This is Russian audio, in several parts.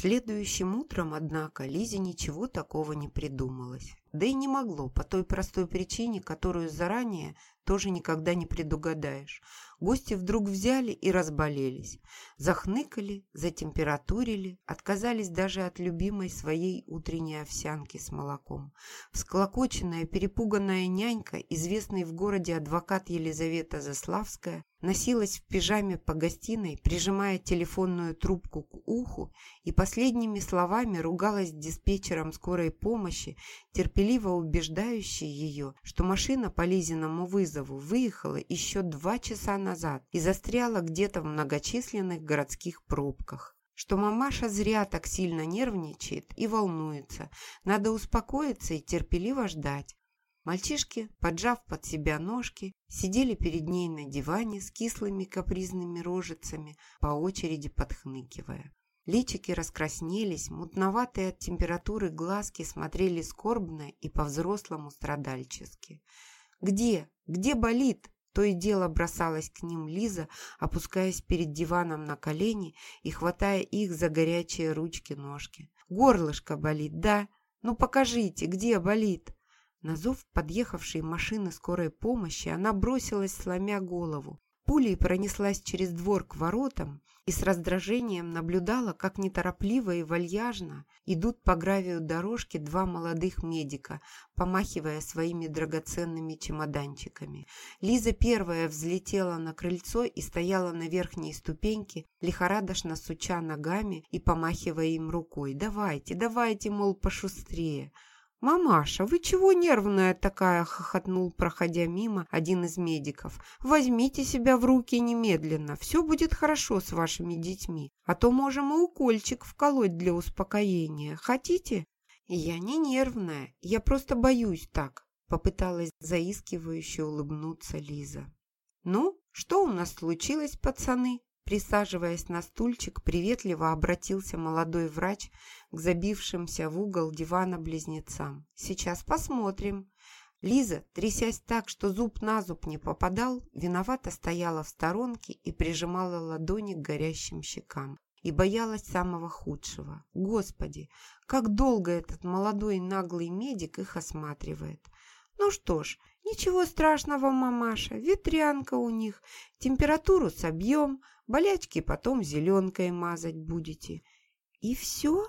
Следующим утром, однако, Лизе ничего такого не придумалось. Да и не могло, по той простой причине, которую заранее тоже никогда не предугадаешь. Гости вдруг взяли и разболелись. Захныкали, затемпературили, отказались даже от любимой своей утренней овсянки с молоком. Всклокоченная, перепуганная нянька, известный в городе адвокат Елизавета Заславская, носилась в пижаме по гостиной, прижимая телефонную трубку к уху и последними словами ругалась диспетчером скорой помощи, терпеливо убеждающей ее, что машина по Лизиному вызову выехала еще два часа назад и застряла где-то в многочисленных городских пробках что мамаша зря так сильно нервничает и волнуется. Надо успокоиться и терпеливо ждать. Мальчишки, поджав под себя ножки, сидели перед ней на диване с кислыми капризными рожицами, по очереди подхныкивая. Личики раскраснелись, мутноватые от температуры глазки смотрели скорбно и по-взрослому страдальчески. «Где? Где болит?» То и дело бросалась к ним Лиза, опускаясь перед диваном на колени и хватая их за горячие ручки-ножки. «Горлышко болит, да? Ну покажите, где болит?» На зов подъехавшей машины скорой помощи она бросилась, сломя голову. Пулей пронеслась через двор к воротам и с раздражением наблюдала, как неторопливо и вальяжно идут по гравию дорожки два молодых медика, помахивая своими драгоценными чемоданчиками. Лиза первая взлетела на крыльцо и стояла на верхней ступеньке, лихорадочно суча ногами и помахивая им рукой. «Давайте, давайте, мол, пошустрее!» «Мамаша, вы чего нервная такая?» – хохотнул, проходя мимо, один из медиков. «Возьмите себя в руки немедленно, все будет хорошо с вашими детьми, а то можем и укольчик вколоть для успокоения. Хотите?» «Я не нервная, я просто боюсь так», – попыталась заискивающе улыбнуться Лиза. «Ну, что у нас случилось, пацаны?» Присаживаясь на стульчик, приветливо обратился молодой врач к забившимся в угол дивана близнецам. «Сейчас посмотрим». Лиза, трясясь так, что зуб на зуб не попадал, виновато стояла в сторонке и прижимала ладони к горящим щекам. И боялась самого худшего. Господи, как долго этот молодой наглый медик их осматривает. Ну что ж, ничего страшного, мамаша, ветрянка у них. Температуру собьем, болячки потом зеленкой мазать будете. И все?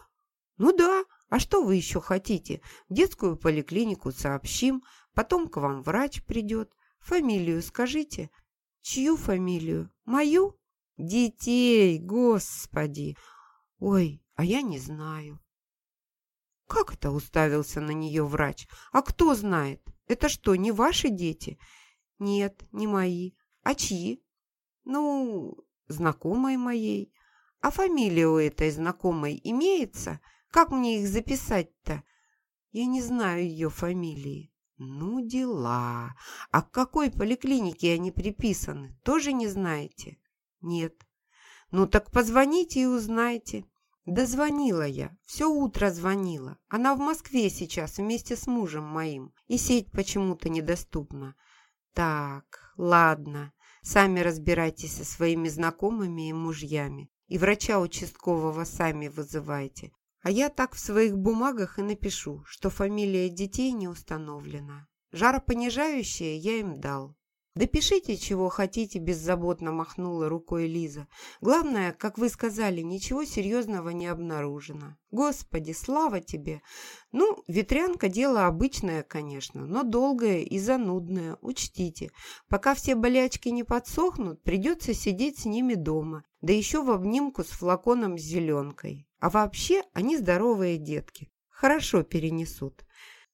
Ну да, а что вы еще хотите? В детскую поликлинику сообщим, потом к вам врач придет. Фамилию скажите. Чью фамилию? Мою? Детей, господи! Ой, а я не знаю. Как это уставился на нее врач? А кто знает? Это что, не ваши дети? Нет, не мои. А чьи? Ну, знакомой моей. А фамилия у этой знакомой имеется? Как мне их записать-то? Я не знаю ее фамилии. Ну, дела. А к какой поликлинике они приписаны, тоже не знаете? Нет. Ну, так позвоните и узнайте. Дозвонила я, все утро звонила. Она в Москве сейчас вместе с мужем моим, и сеть почему-то недоступна. Так, ладно, сами разбирайтесь со своими знакомыми и мужьями, и врача участкового сами вызывайте. А я так в своих бумагах и напишу, что фамилия детей не установлена. Жаропонижающее я им дал. «Да пишите, чего хотите», – беззаботно махнула рукой Лиза. «Главное, как вы сказали, ничего серьезного не обнаружено. Господи, слава тебе! Ну, ветрянка – дело обычное, конечно, но долгое и занудное, учтите. Пока все болячки не подсохнут, придется сидеть с ними дома, да еще в обнимку с флаконом с зеленкой. А вообще они здоровые детки, хорошо перенесут.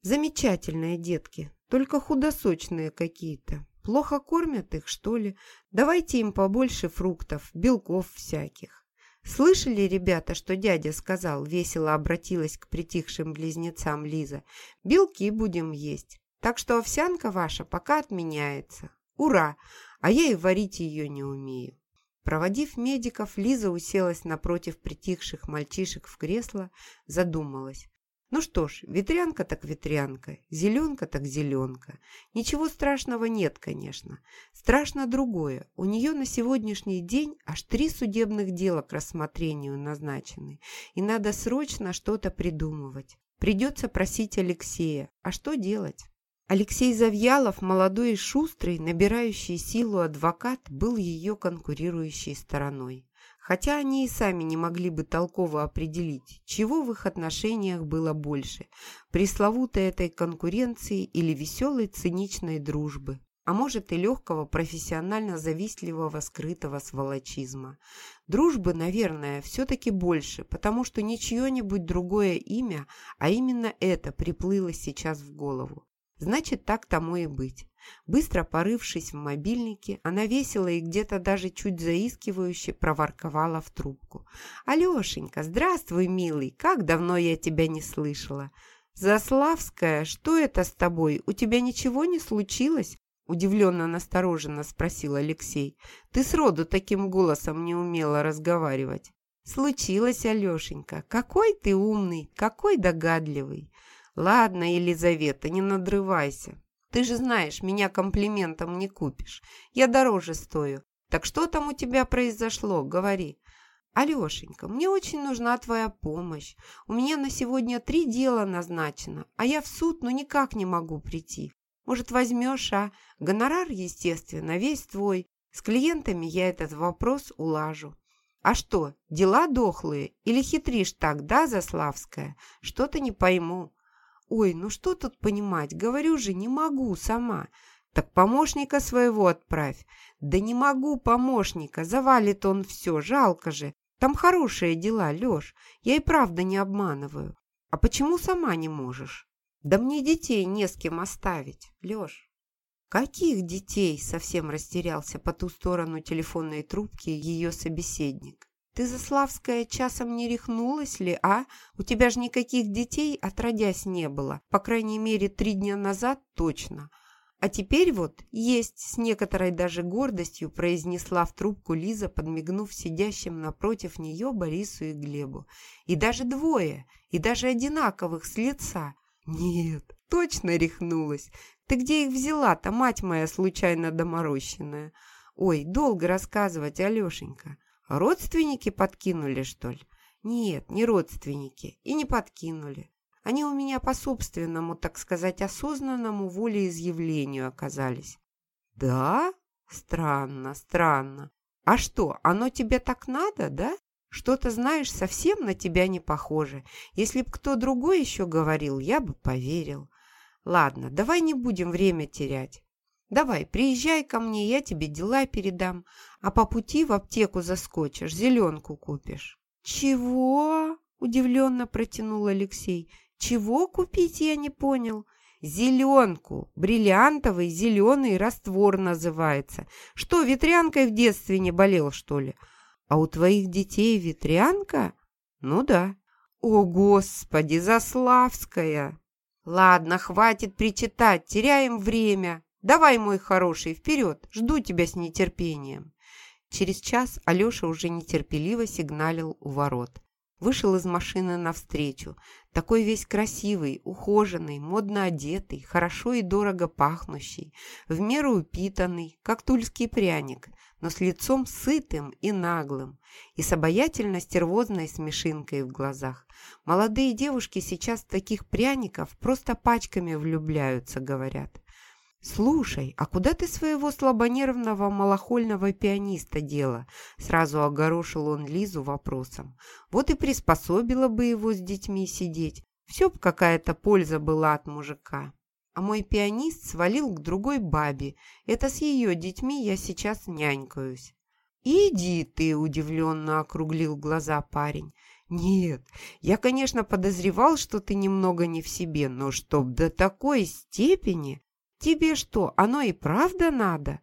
Замечательные детки, только худосочные какие-то». Плохо кормят их, что ли? Давайте им побольше фруктов, белков всяких. «Слышали, ребята, что дядя сказал?» – весело обратилась к притихшим близнецам Лиза. «Белки будем есть, так что овсянка ваша пока отменяется. Ура! А я и варить ее не умею». Проводив медиков, Лиза уселась напротив притихших мальчишек в кресло, задумалась. Ну что ж, ветрянка так ветрянка, зеленка так зеленка. Ничего страшного нет, конечно. Страшно другое. У нее на сегодняшний день аж три судебных дела к рассмотрению назначены. И надо срочно что-то придумывать. Придется просить Алексея. А что делать? Алексей Завьялов, молодой и шустрый, набирающий силу адвокат, был ее конкурирующей стороной хотя они и сами не могли бы толково определить, чего в их отношениях было больше – пресловутой этой конкуренции или веселой циничной дружбы, а может и легкого профессионально-завистливого скрытого сволочизма. Дружбы, наверное, все-таки больше, потому что не чье-нибудь другое имя, а именно это приплыло сейчас в голову. Значит, так тому и быть. Быстро порывшись в мобильнике, она весело и где-то даже чуть заискивающе проворковала в трубку. «Алешенька, здравствуй, милый! Как давно я тебя не слышала!» «Заславская, что это с тобой? У тебя ничего не случилось?» Удивленно настороженно спросил Алексей. «Ты сроду таким голосом не умела разговаривать». «Случилось, Алешенька. Какой ты умный, какой догадливый!» «Ладно, Елизавета, не надрывайся. Ты же знаешь, меня комплиментом не купишь. Я дороже стою. Так что там у тебя произошло? Говори». «Алешенька, мне очень нужна твоя помощь. У меня на сегодня три дела назначено, а я в суд ну никак не могу прийти. Может, возьмешь, а? Гонорар, естественно, весь твой. С клиентами я этот вопрос улажу». «А что, дела дохлые? Или хитришь так, да, Заславская? Что-то не пойму». «Ой, ну что тут понимать? Говорю же, не могу сама». «Так помощника своего отправь». «Да не могу помощника, завалит он все, жалко же. Там хорошие дела, Леш, я и правда не обманываю. А почему сама не можешь?» «Да мне детей не с кем оставить, Леш». «Каких детей?» – совсем растерялся по ту сторону телефонной трубки ее собеседник. Ты, Заславская, часом не рехнулась ли, а? У тебя же никаких детей отродясь не было. По крайней мере, три дня назад точно. А теперь вот есть, с некоторой даже гордостью произнесла в трубку Лиза, подмигнув сидящим напротив нее Борису и Глебу. И даже двое, и даже одинаковых с лица. Нет, точно рехнулась. Ты где их взяла-то, мать моя случайно доморощенная? Ой, долго рассказывать, Алешенька. Родственники подкинули, что ли? Нет, не родственники. И не подкинули. Они у меня по собственному, так сказать, осознанному волеизъявлению оказались. Да? Странно, странно. А что, оно тебе так надо, да? Что-то, знаешь, совсем на тебя не похоже. Если б кто другой еще говорил, я бы поверил. Ладно, давай не будем время терять. Давай, приезжай ко мне, я тебе дела передам, а по пути в аптеку заскочишь, зеленку купишь». «Чего?» – удивленно протянул Алексей. «Чего купить, я не понял?» «Зеленку. Бриллиантовый зеленый раствор называется. Что, ветрянкой в детстве не болел, что ли? А у твоих детей ветрянка? Ну да». «О, Господи, Заславская!» «Ладно, хватит причитать, теряем время. Давай, мой хороший, вперед, жду тебя с нетерпением». Через час Алеша уже нетерпеливо сигналил у ворот. Вышел из машины навстречу, такой весь красивый, ухоженный, модно одетый, хорошо и дорого пахнущий, в меру упитанный, как тульский пряник, но с лицом сытым и наглым, и с обаятельно стервозной смешинкой в глазах. Молодые девушки сейчас таких пряников просто пачками влюбляются, говорят. «Слушай, а куда ты своего слабонервного малохольного пианиста дела?» Сразу огорошил он Лизу вопросом. «Вот и приспособила бы его с детьми сидеть. Все б какая-то польза была от мужика. А мой пианист свалил к другой бабе. Это с ее детьми я сейчас нянькаюсь». «Иди ты!» – удивленно округлил глаза парень. «Нет, я, конечно, подозревал, что ты немного не в себе, но чтоб до такой степени...» «Тебе что, оно и правда надо?»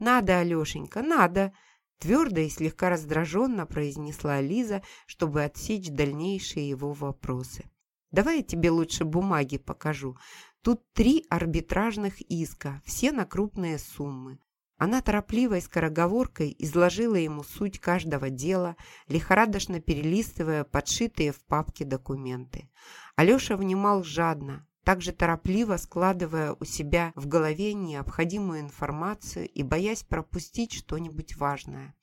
«Надо, Алешенька, надо!» Твердо и слегка раздраженно произнесла Лиза, чтобы отсечь дальнейшие его вопросы. «Давай я тебе лучше бумаги покажу. Тут три арбитражных иска, все на крупные суммы. Она торопливой скороговоркой изложила ему суть каждого дела, лихорадочно перелистывая подшитые в папке документы. Алеша внимал жадно, также торопливо складывая у себя в голове необходимую информацию и боясь пропустить что-нибудь важное.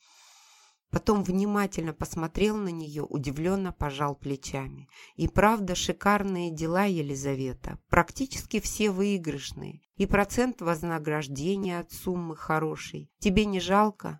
Потом внимательно посмотрел на нее, удивленно пожал плечами. И правда, шикарные дела, Елизавета. Практически все выигрышные. И процент вознаграждения от суммы хороший. Тебе не жалко?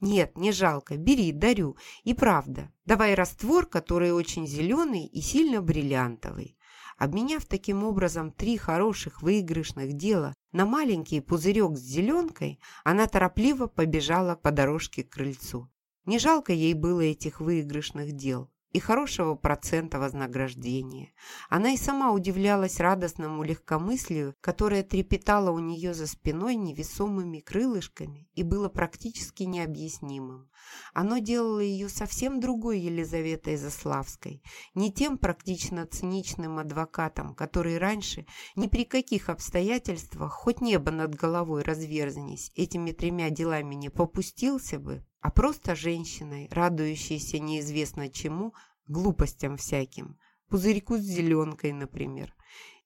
Нет, не жалко. Бери, дарю. И правда. Давай раствор, который очень зеленый и сильно бриллиантовый. Обменяв таким образом три хороших выигрышных дела на маленький пузырек с зеленкой, она торопливо побежала по дорожке к крыльцу. Не жалко ей было этих выигрышных дел и хорошего процента вознаграждения. Она и сама удивлялась радостному легкомыслию, которое трепетало у нее за спиной невесомыми крылышками и было практически необъяснимым. Оно делало ее совсем другой Елизаветой Заславской, не тем практично-циничным адвокатом, который раньше ни при каких обстоятельствах, хоть небо над головой разверзнись, этими тремя делами не попустился бы, а просто женщиной, радующейся неизвестно чему, глупостям всяким, пузырьку с зеленкой, например.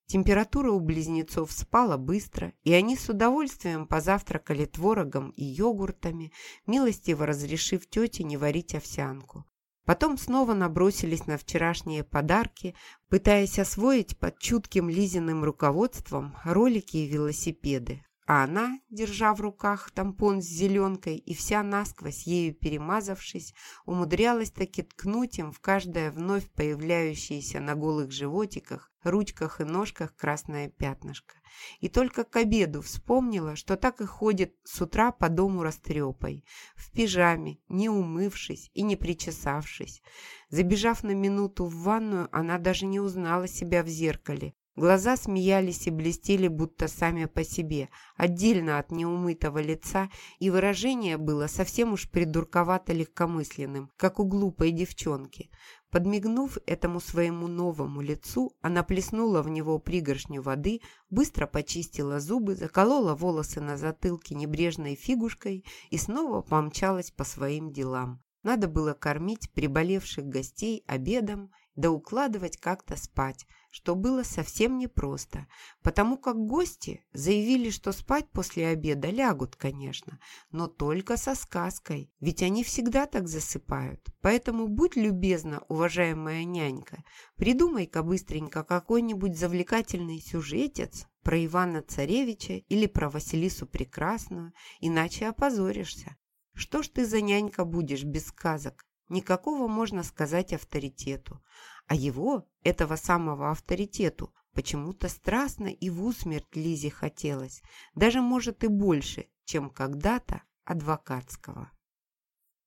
Температура у близнецов спала быстро, и они с удовольствием позавтракали творогом и йогуртами, милостиво разрешив тете не варить овсянку. Потом снова набросились на вчерашние подарки, пытаясь освоить под чутким Лизиным руководством ролики и велосипеды, а она, держа в руках тампон с зеленкой и вся насквозь ею перемазавшись, умудрялась таки ткнуть им в каждое вновь появляющееся на голых животиках, ручках и ножках красное пятнышко. И только к обеду вспомнила, что так и ходит с утра по дому растрепой, в пижаме, не умывшись и не причесавшись. Забежав на минуту в ванную, она даже не узнала себя в зеркале, Глаза смеялись и блестели, будто сами по себе, отдельно от неумытого лица, и выражение было совсем уж придурковато легкомысленным, как у глупой девчонки. Подмигнув этому своему новому лицу, она плеснула в него пригоршню воды, быстро почистила зубы, заколола волосы на затылке небрежной фигушкой и снова помчалась по своим делам. Надо было кормить приболевших гостей обедом да укладывать как-то спать, что было совсем непросто, потому как гости заявили, что спать после обеда лягут, конечно, но только со сказкой, ведь они всегда так засыпают. Поэтому будь любезна, уважаемая нянька, придумай-ка быстренько какой-нибудь завлекательный сюжетец про Ивана Царевича или про Василису Прекрасную, иначе опозоришься. Что ж ты за нянька будешь без сказок? Никакого, можно сказать, авторитету. А его, этого самого авторитету, почему-то страстно и в усмерть Лизе хотелось. Даже, может, и больше, чем когда-то адвокатского.